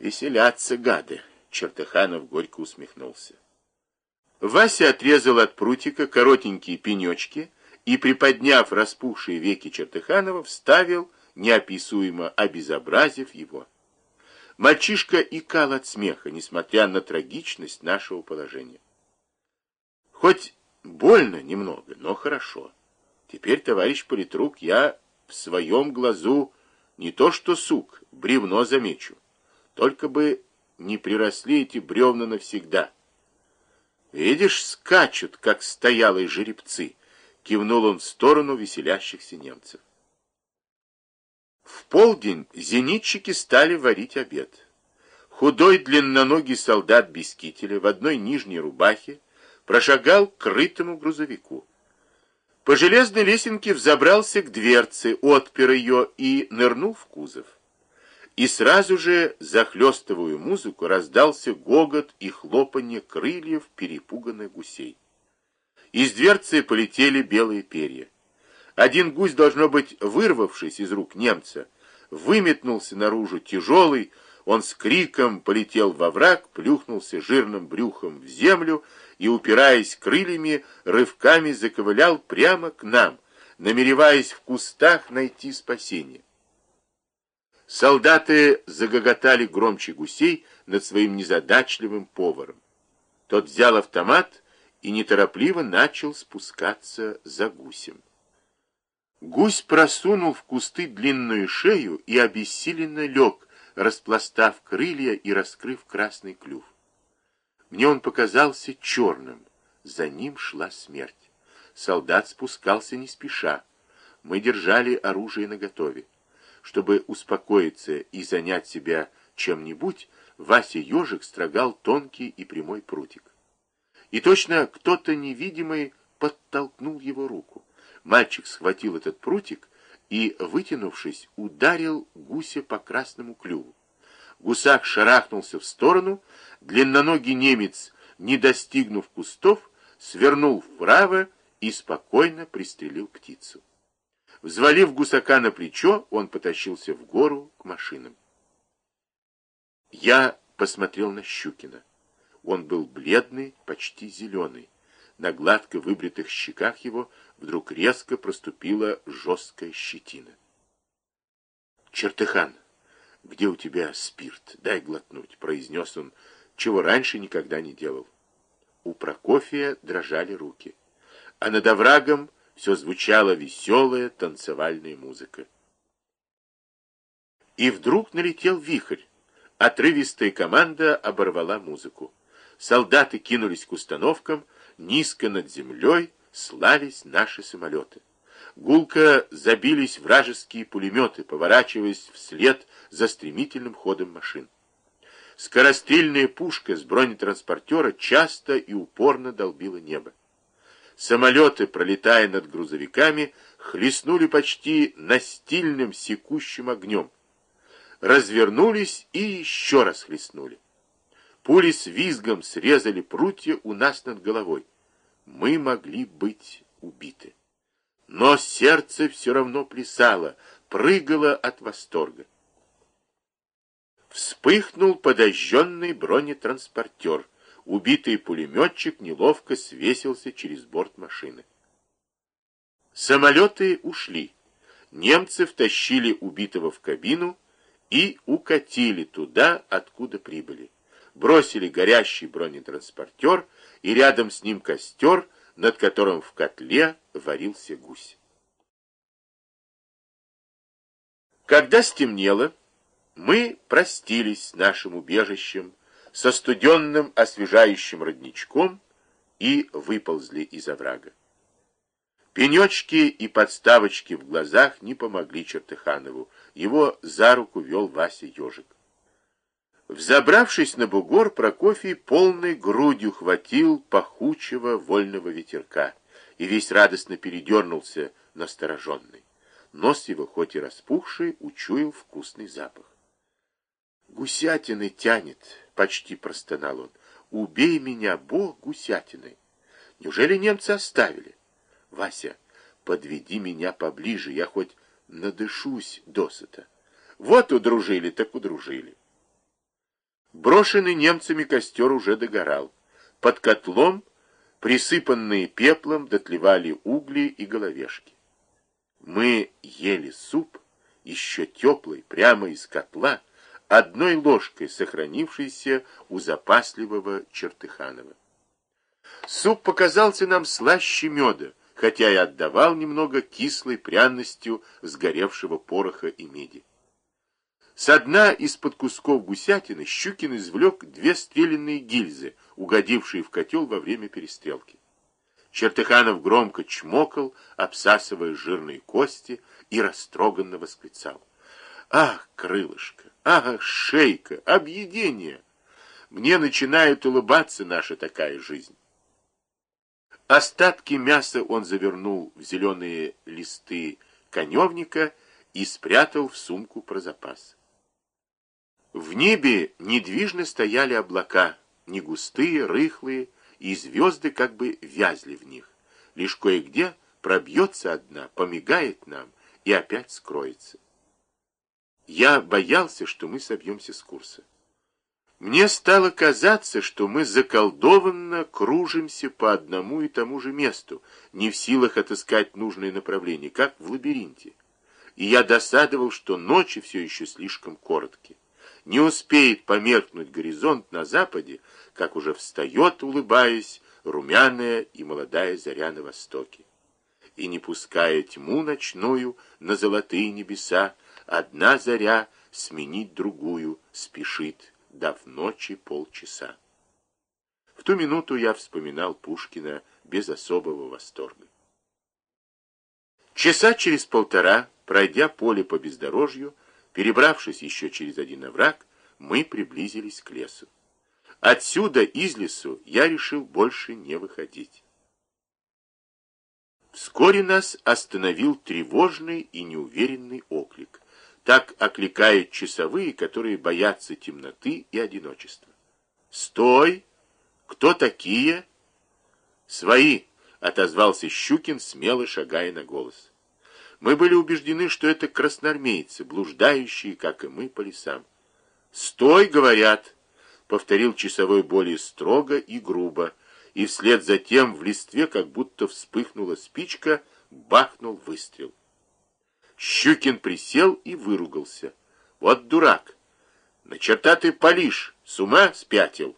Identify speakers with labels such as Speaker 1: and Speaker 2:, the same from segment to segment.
Speaker 1: Веселятся гады, Чертыханов горько усмехнулся. Вася отрезал от прутика коротенькие пенечки и, приподняв распухшие веки Чертыханова, вставил, неописуемо обезобразив его. Мальчишка икал от смеха, несмотря на трагичность нашего положения. Хоть больно немного, но хорошо. Теперь, товарищ политрук, я в своем глазу не то что сук, бревно замечу. Только бы не приросли эти бревна навсегда. Видишь, скачут, как стоялые жеребцы, кивнул он в сторону веселящихся немцев. В полдень зенитчики стали варить обед. Худой длинноногий солдат без кителя в одной нижней рубахе прошагал к крытому грузовику. По железной лесенке взобрался к дверце, отпер ее и нырнул в кузов. И сразу же, захлестывая музыку, раздался гогот и хлопанье крыльев перепуганных гусей. Из дверцы полетели белые перья. Один гусь, должно быть, вырвавшись из рук немца, выметнулся наружу тяжелый, он с криком полетел во враг, плюхнулся жирным брюхом в землю и, упираясь крыльями, рывками заковылял прямо к нам, намереваясь в кустах найти спасение. Солдаты загоготали громче гусей над своим незадачливым поваром. Тот взял автомат и неторопливо начал спускаться за гусем. Гусь просунул в кусты длинную шею и обессиленно лег, распластав крылья и раскрыв красный клюв. Мне он показался черным. За ним шла смерть. Солдат спускался не спеша. Мы держали оружие наготове. Чтобы успокоиться и занять себя чем-нибудь, Вася Ежик строгал тонкий и прямой прутик. И точно кто-то невидимый подтолкнул его руку. Мальчик схватил этот прутик и, вытянувшись, ударил гуся по красному клюву. Гусак шарахнулся в сторону, длинноногий немец, не достигнув кустов, свернул вправо и спокойно пристрелил птицу. Взвалив гусака на плечо, он потащился в гору к машинам. Я посмотрел на Щукина. Он был бледный, почти зеленый. На гладко выбритых щеках его вдруг резко проступила жесткая щетина. «Чертыхан, где у тебя спирт? Дай глотнуть», — произнес он, чего раньше никогда не делал. У Прокофия дрожали руки, а над оврагом все звучала веселая танцевальная музыка. И вдруг налетел вихрь. Отрывистая команда оборвала музыку. Солдаты кинулись к установкам, низко над землей слались наши самолеты. Гулко забились вражеские пулеметы, поворачиваясь вслед за стремительным ходом машин. Скорострельная пушка с бронетранспортера часто и упорно долбила небо. Самолеты, пролетая над грузовиками, хлестнули почти настильным секущим огнем. Развернулись и еще раз хлестнули. Пули с визгом срезали прутья у нас над головой. Мы могли быть убиты. Но сердце все равно плясало, прыгало от восторга. Вспыхнул подожженный бронетранспортер — убитый пулеметчик неловко свесился через борт машины. Самолеты ушли. Немцы втащили убитого в кабину и укатили туда, откуда прибыли. Бросили горящий бронетранспортер и рядом с ним костер, над которым в котле варился гусь. Когда стемнело, мы простились с нашим убежищем, со студенным освежающим родничком и выползли из оврага. Пенечки и подставочки в глазах не помогли Чертыханову. Его за руку вел Вася Ежик. Взобравшись на бугор, Прокофий полной грудью хватил пахучего вольного ветерка и весь радостно передернулся настороженный. Нос его, хоть и распухший, учуял вкусный запах. «Гусятины тянет», — почти простонал он. «Убей меня, Бог, гусятиной! Неужели немцы оставили? Вася, подведи меня поближе, я хоть надышусь досыта. Вот удружили, так удружили». Брошенный немцами костер уже догорал. Под котлом, присыпанные пеплом, дотлевали угли и головешки. Мы ели суп, еще теплый, прямо из котла, одной ложкой сохранившейся у запасливого Чертыханова. Суп показался нам слаще меда, хотя и отдавал немного кислой пряностью сгоревшего пороха и меди. Со дна из-под кусков гусятины Щукин извлек две стрелянные гильзы, угодившие в котел во время перестрелки. Чертыханов громко чмокал, обсасывая жирные кости, и растроганно восклицал. «Ах, крылышко! Ах, шейка! Объедение! Мне начинает улыбаться наша такая жизнь!» Остатки мяса он завернул в зеленые листы коневника и спрятал в сумку про запас. В небе недвижно стояли облака, не густые, рыхлые, и звезды как бы вязли в них. Лишь кое-где пробьется одна, помигает нам и опять скроется. Я боялся, что мы собьемся с курса. Мне стало казаться, что мы заколдованно кружимся по одному и тому же месту, не в силах отыскать нужное направление, как в лабиринте. И я досадовал, что ночи все еще слишком короткие. Не успеет померкнуть горизонт на западе, как уже встает, улыбаясь, румяная и молодая заря на востоке. И не пуская тьму ночную на золотые небеса, одна заря сменить другую спешит, дав ночи полчаса. В ту минуту я вспоминал Пушкина без особого восторга. Часа через полтора, пройдя поле по бездорожью, перебравшись еще через один овраг, мы приблизились к лесу. Отсюда, из лесу, я решил больше не выходить. Вскоре нас остановил тревожный и неуверенный оклик. Так окликают часовые, которые боятся темноты и одиночества. «Стой! Кто такие?» «Свои!» — отозвался Щукин, смело шагая на голос. Мы были убеждены, что это красноармейцы, блуждающие, как и мы, по лесам. «Стой!» — говорят, — повторил часовой более строго и грубо, и вслед за тем в листве, как будто вспыхнула спичка, бахнул выстрел. Щукин присел и выругался. Вот дурак! На черта ты палишь, с ума спятил.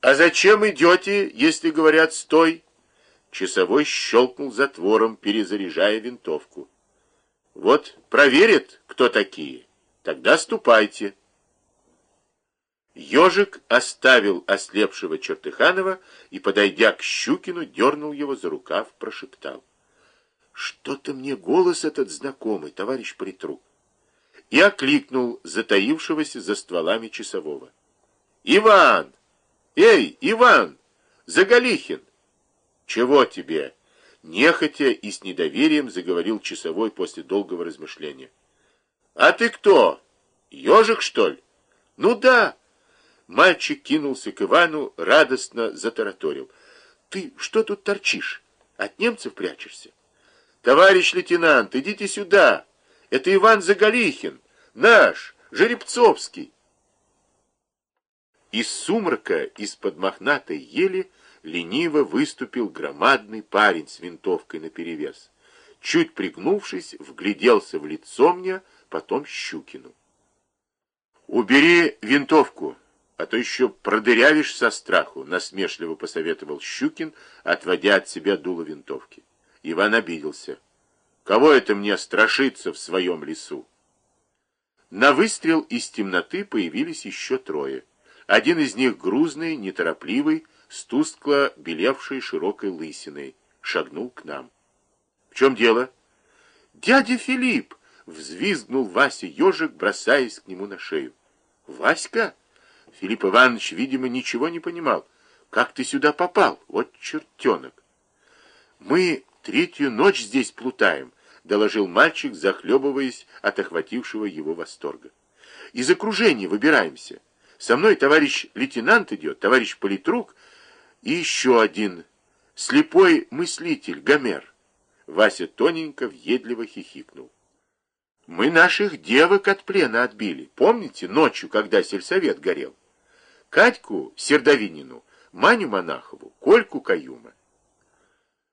Speaker 1: А зачем идете, если говорят «стой»? Часовой щелкнул затвором, перезаряжая винтовку. Вот проверит, кто такие. Тогда ступайте. Ежик оставил ослепшего Чертыханова и, подойдя к Щукину, дернул его за рукав, прошептал. Что-то мне голос этот знакомый, товарищ Притрук. И окликнул затаившегося за стволами часового. Иван! Эй, Иван! Заголихин! Чего тебе? Нехотя и с недоверием заговорил часовой после долгого размышления. А ты кто? Ежик, что ли? Ну да. Мальчик кинулся к Ивану, радостно затараторил. Ты что тут торчишь? От немцев прячешься? «Товарищ лейтенант, идите сюда! Это Иван Заголихин, наш, Жеребцовский!» Из сумрака, из-под мохнатой ели, лениво выступил громадный парень с винтовкой наперевес. Чуть пригнувшись, вгляделся в лицо мне, потом Щукину. «Убери винтовку, а то еще продырявишь со страху», насмешливо посоветовал Щукин, отводя от себя дуло винтовки. Иван обиделся. Кого это мне страшиться в своем лесу? На выстрел из темноты появились еще трое. Один из них грузный, неторопливый, с тускло белевшей широкой лысиной, шагнул к нам. В чем дело? Дядя Филипп! Взвизгнул Вася ежик, бросаясь к нему на шею. Васька? Филипп Иванович, видимо, ничего не понимал. Как ты сюда попал? Вот чертенок. Мы третью ночь здесь плутаем, доложил мальчик, захлебываясь от охватившего его восторга. Из окружения выбираемся. Со мной товарищ лейтенант идет, товарищ политрук и еще один слепой мыслитель, Гомер. Вася тоненько, въедливо хихикнул. Мы наших девок от плена отбили. Помните, ночью, когда сельсовет горел? Катьку Сердовинину, Маню Монахову, Кольку Каюма.